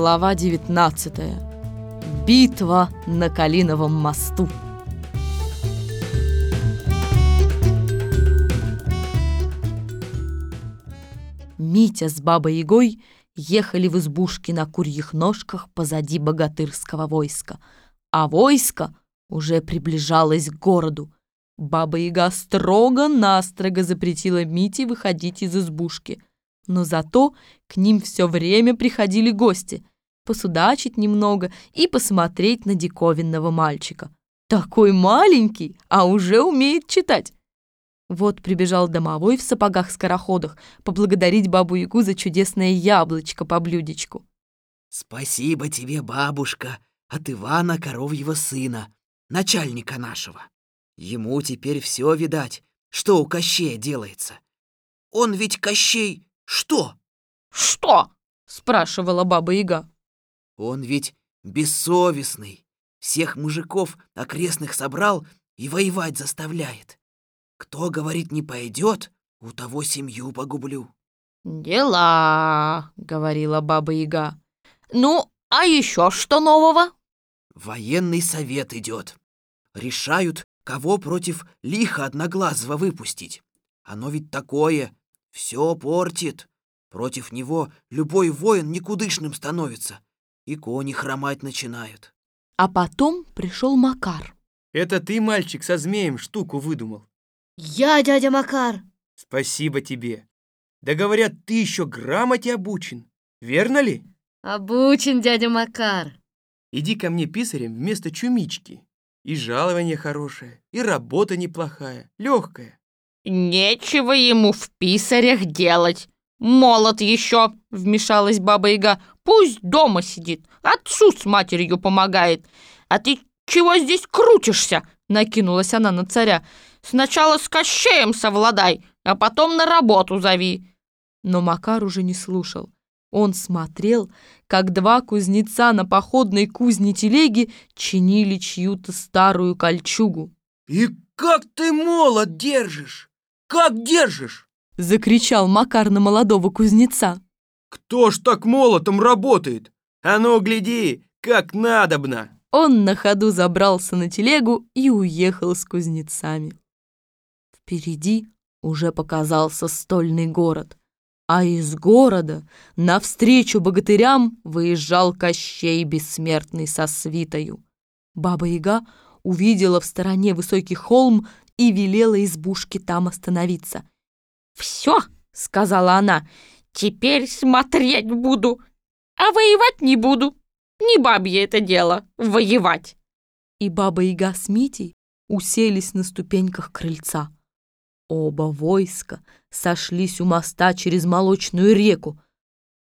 Глава 19. Битва на Калиновом мосту. Митя с бабой Ягой ехали в избушке на курьих ножках позади богатырского войска, а войско уже приближалось к городу. Баба Яга строго-настрого запретила Мите выходить из избушки, но зато к ним все время приходили гости, посудачить немного и посмотреть на диковинного мальчика. Такой маленький, а уже умеет читать. Вот прибежал домовой в сапогах-скороходах поблагодарить бабу-ягу за чудесное яблочко по блюдечку. «Спасибо тебе, бабушка, от Ивана Коровьего сына, начальника нашего. Ему теперь все видать, что у Кощея делается. Он ведь Кощей что?» «Что?» — спрашивала баба-яга. «Он ведь бессовестный, всех мужиков окрестных собрал и воевать заставляет. Кто, говорит, не пойдет, у того семью погублю. «Дела», — говорила Баба-Яга. «Ну, а еще что нового?» Военный совет идет. Решают, кого против лиха одноглазого выпустить. Оно ведь такое, все портит. Против него любой воин никудышным становится, и кони хромать начинают. А потом пришел Макар. Это ты, мальчик, со змеем штуку выдумал. Я, дядя Макар. Спасибо тебе. Да говорят, ты еще грамоте обучен. Верно ли? Обучен, дядя Макар. Иди ко мне писарем вместо чумички. И жалование хорошее, и работа неплохая, легкая. Нечего ему в писарях делать. Молод еще, вмешалась баба Яга. Пусть дома сидит, отцу с матерью помогает. А ты чего здесь крутишься? Накинулась она на царя. Сначала с Кощеем совладай, а потом на работу зови». Но Макар уже не слушал. Он смотрел, как два кузнеца на походной кузне телеги чинили чью-то старую кольчугу. «И как ты молот держишь? Как держишь?» Закричал Макар на молодого кузнеца. «Кто ж так молотом работает? А ну, гляди, как надобно!» Он на ходу забрался на телегу и уехал с кузнецами. Впереди уже показался стольный город, а из города навстречу богатырям выезжал Кощей Бессмертный со свитою. Баба-яга увидела в стороне высокий холм и велела избушке там остановиться. «Все!» — сказала она. «Теперь смотреть буду, а воевать не буду. Не бабье это дело — воевать!» И Баба-яга с Митей уселись на ступеньках крыльца. Оба войска сошлись у моста через молочную реку.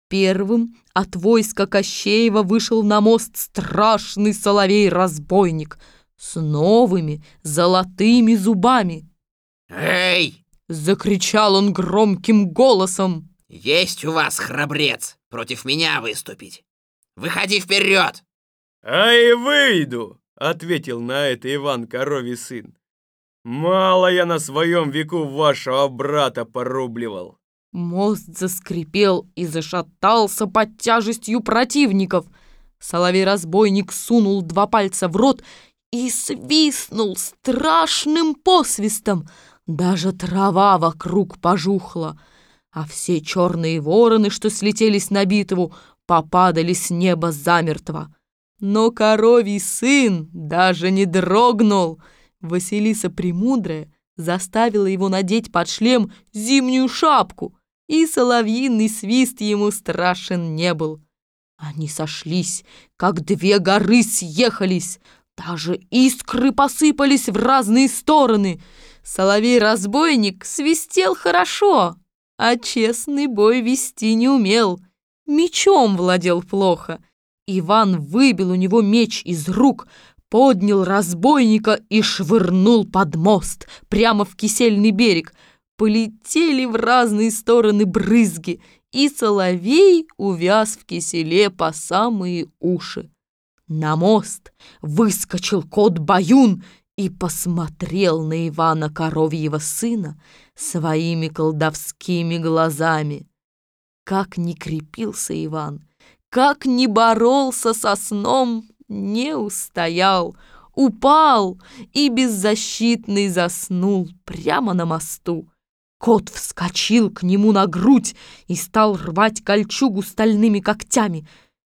Первым от войска Кощеева вышел на мост страшный соловей-разбойник с новыми золотыми зубами. «Эй!» — закричал он громким голосом. «Есть у вас храбрец против меня выступить! Выходи вперед!» «А и выйду!» — ответил на это Иван Коровий сын. Мало я на своем веку вашего брата порубливал. Мост заскрипел и зашатался под тяжестью противников. Соловей-разбойник сунул два пальца в рот и свистнул страшным посвистом. Даже трава вокруг пожухла, а все черные вороны, что слетелись на битву, попадали с неба замертво. Но коровий сын даже не дрогнул — Василиса Премудрая заставила его надеть под шлем зимнюю шапку, и соловьиный свист ему страшен не был. Они сошлись, как две горы съехались, даже искры посыпались в разные стороны. Соловей-разбойник свистел хорошо, а честный бой вести не умел. Мечом владел плохо. Иван выбил у него меч из рук, поднял разбойника и швырнул под мост, прямо в кисельный берег. Полетели в разные стороны брызги, и соловей увяз в киселе по самые уши. На мост выскочил кот Баюн и посмотрел на Ивана Коровьего сына своими колдовскими глазами. Как не крепился Иван, как не боролся со сном, не устоял, упал и беззащитный заснул прямо на мосту. Кот вскочил к нему на грудь и стал рвать кольчугу стальными когтями.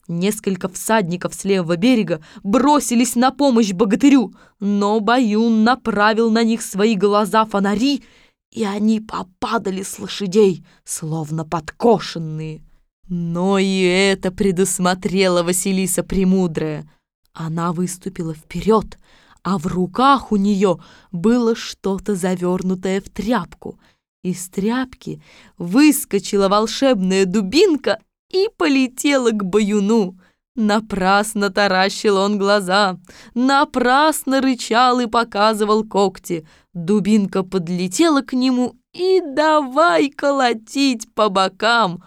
Несколько всадников с левого берега бросились на помощь богатырю, но Баюн направил на них свои глаза фонари, и они попадали с лошадей, словно подкошенные. Но и это предусмотрела Василиса Премудрая. Она выступила вперед, а в руках у нее было что-то завернутое в тряпку. Из тряпки выскочила волшебная дубинка и полетела к баюну. Напрасно таращил он глаза, напрасно рычал и показывал когти. Дубинка подлетела к нему и давай колотить по бокам.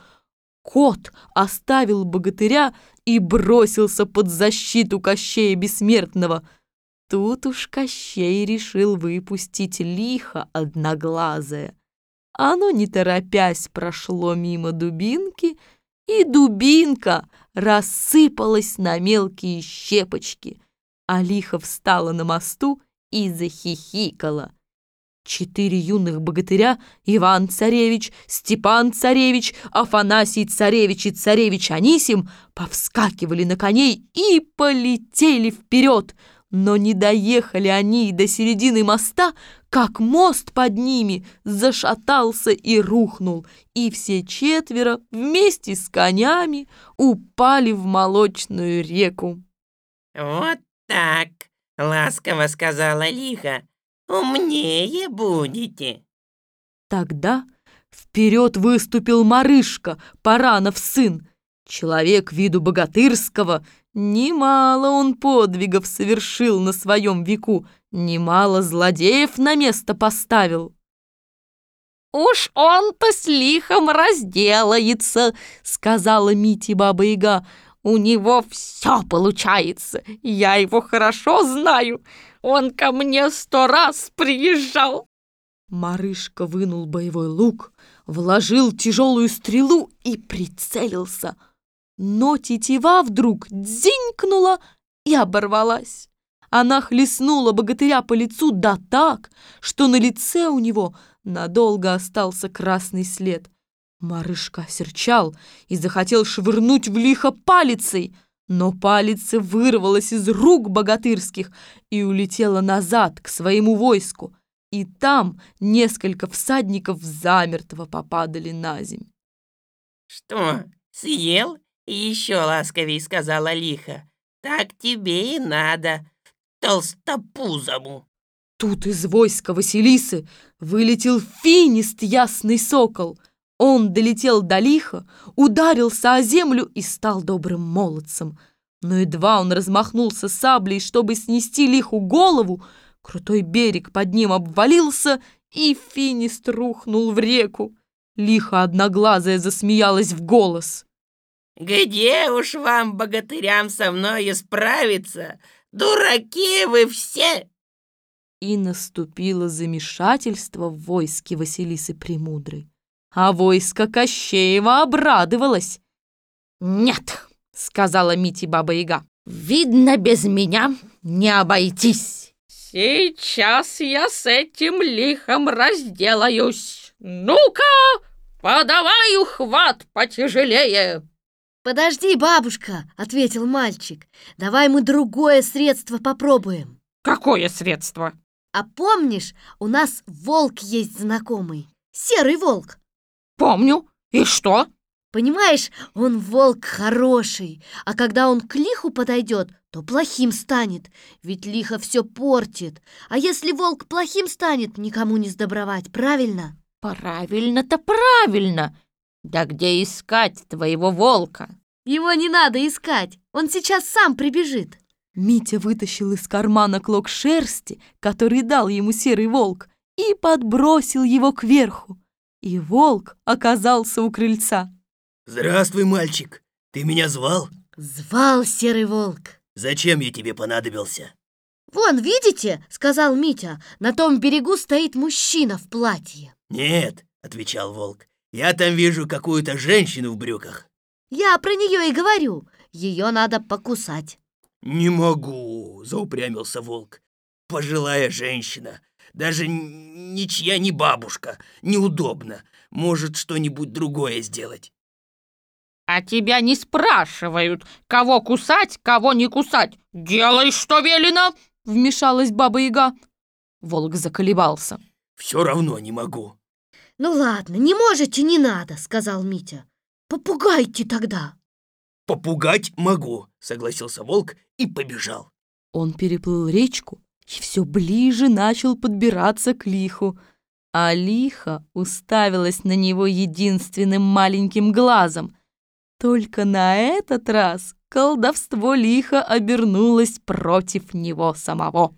Кот оставил богатыря и бросился под защиту Кощея Бессмертного. Тут уж Кощей решил выпустить лихо одноглазое. Оно, не торопясь, прошло мимо дубинки, и дубинка рассыпалась на мелкие щепочки, а лихо встала на мосту и захихикала. Четыре юных богатыря — Иван-царевич, Степан-царевич, Афанасий-царевич и царевич Анисим — повскакивали на коней и полетели вперед. Но не доехали они до середины моста, как мост под ними зашатался и рухнул, и все четверо вместе с конями упали в молочную реку. «Вот так!» — ласково сказала Лиха умнее будете. Тогда вперед выступил Марышка, Паранов сын. Человек виду богатырского, немало он подвигов совершил на своем веку, немало злодеев на место поставил. «Уж он-то с лихом разделается», — сказала Мити Баба-Яга. «У него все получается, я его хорошо знаю. Он ко мне сто раз приезжал!» Марышка вынул боевой лук, вложил тяжелую стрелу и прицелился. Но тетива вдруг дзинькнула и оборвалась. Она хлестнула богатыря по лицу да так, что на лице у него надолго остался красный след. Марышка серчал и захотел швырнуть в лихо палицей — но палец вырвалась из рук богатырских и улетела назад к своему войску, и там несколько всадников замертво попадали на земь. «Что, съел?» — еще ласковей сказала лихо. «Так тебе и надо, толстопузому!» Тут из войска Василисы вылетел финист ясный сокол — он долетел до лиха, ударился о землю и стал добрым молодцем. Но едва он размахнулся саблей, чтобы снести лиху голову, крутой берег под ним обвалился, и финист рухнул в реку. Лиха одноглазая засмеялась в голос. «Где уж вам, богатырям, со мной справиться? Дураки вы все!» И наступило замешательство в войске Василисы Премудрой а войско Кощеева обрадовалось. «Нет», — сказала Мити Баба-Яга, — «видно, без меня не обойтись». «Сейчас я с этим лихом разделаюсь. Ну-ка, подавай ухват потяжелее». «Подожди, бабушка», — ответил мальчик. «Давай мы другое средство попробуем». «Какое средство?» «А помнишь, у нас волк есть знакомый? Серый волк. «Помню. И что?» «Понимаешь, он волк хороший, а когда он к лиху подойдет, то плохим станет, ведь лихо все портит. А если волк плохим станет, никому не сдобровать, правильно?» «Правильно-то правильно. Да где искать твоего волка?» «Его не надо искать, он сейчас сам прибежит». Митя вытащил из кармана клок шерсти, который дал ему серый волк, и подбросил его кверху и волк оказался у крыльца. «Здравствуй, мальчик! Ты меня звал?» «Звал серый волк!» «Зачем я тебе понадобился?» «Вон, видите?» — сказал Митя. «На том берегу стоит мужчина в платье». «Нет», — отвечал волк. «Я там вижу какую-то женщину в брюках». Я про нее и говорю. Ее надо покусать. «Не могу», — заупрямился волк. «Пожилая женщина, даже ничья не бабушка, неудобно. Может, что-нибудь другое сделать». А тебя не спрашивают, кого кусать, кого не кусать. Делай, что велено, вмешалась Баба-Яга. Волк заколебался. «Все равно не могу». Ну ладно, не можете, не надо, сказал Митя. Попугайте тогда. «Попугать могу», — согласился волк и побежал. Он переплыл речку и все ближе начал подбираться к лиху. А лиха уставилась на него единственным маленьким глазом. Только на этот раз колдовство лиха обернулось против него самого.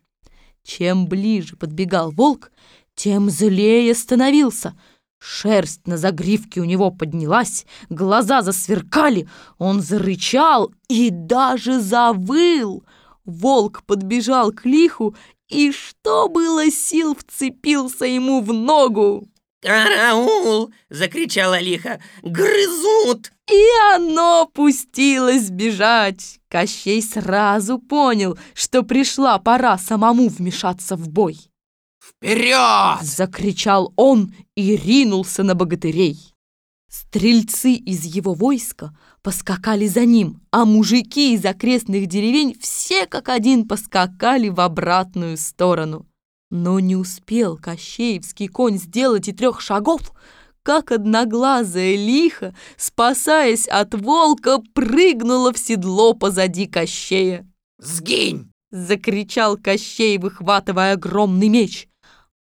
Чем ближе подбегал волк, тем злее становился. Шерсть на загривке у него поднялась, глаза засверкали, он зарычал и даже завыл. Волк подбежал к лиху и, что было сил, вцепился ему в ногу. «Караул!» — закричала лихо. «Грызут!» И оно пустилось бежать. Кощей сразу понял, что пришла пора самому вмешаться в бой. Вперед! Закричал он и ринулся на богатырей. Стрельцы из его войска поскакали за ним, а мужики из окрестных деревень все как один поскакали в обратную сторону. Но не успел Кощеевский конь сделать и трех шагов, как одноглазая лиха, спасаясь от волка, прыгнула в седло позади Кощея. Сгинь! Закричал Кощей, выхватывая огромный меч.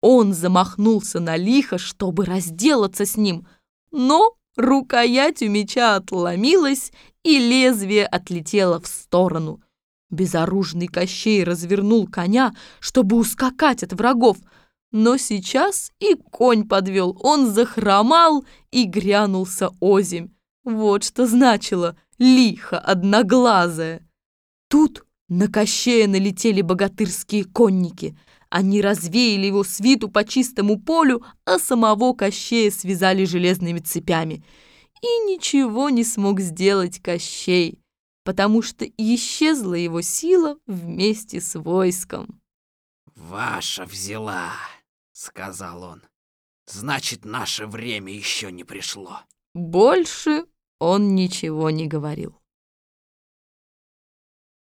Он замахнулся на лихо, чтобы разделаться с ним, но рукоять у меча отломилась, и лезвие отлетело в сторону. Безоружный Кощей развернул коня, чтобы ускакать от врагов, но сейчас и конь подвел, он захромал и грянулся озимь. Вот что значило лихо одноглазое. Тут на Кощея налетели богатырские конники. Они развеяли его свиту по чистому полю, а самого Кощея связали железными цепями. И ничего не смог сделать Кощей, потому что исчезла его сила вместе с войском. Ваша взяла, сказал он. Значит, наше время еще не пришло. Больше он ничего не говорил.